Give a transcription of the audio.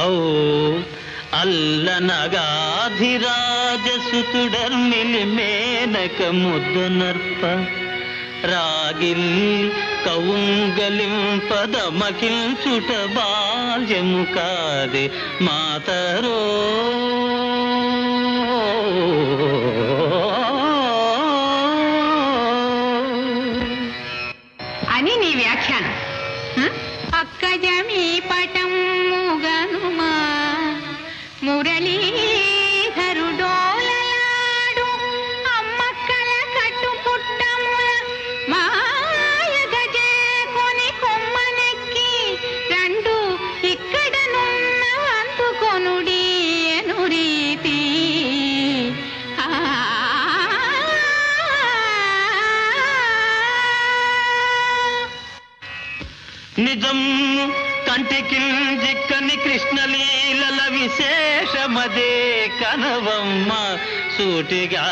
ഔ അല്ലനഗാധിരാജസുതുടർമിലി മേനക മുദ്ദുനർപ്പ రాగిల్ కౌంగలిం పదమకిల్ చుట బాల్యము కాదే మాతరో అని నీ వ్యాఖ్యానం మురళీధరుడోలలాడు అమ్మక్కల కట్టు పుట్టముల మాయ గజేకొని కొమ్మనెక్కి రెండు ఇక్కడ ఇక్కడనున్న అందుకొనుడి ఎను రీతి. ఆ నిజం కంటికి జిక్కని కృష్ణలీలల విశేషమదే కనవమ్మ సూటిగా